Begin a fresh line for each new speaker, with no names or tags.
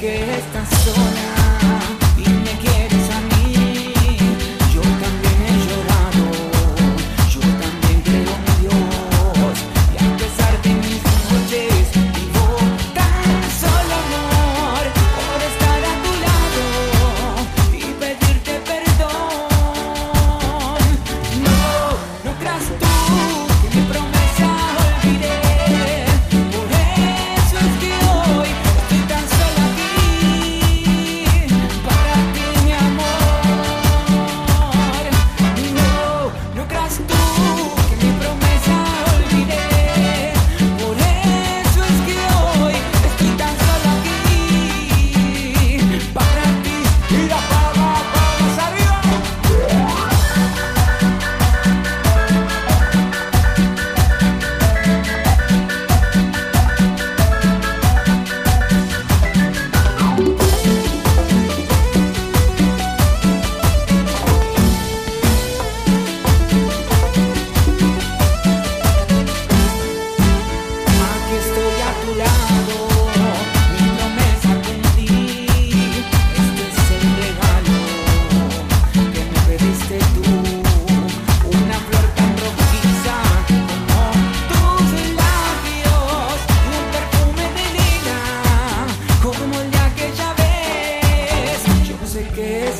que estás sola. Que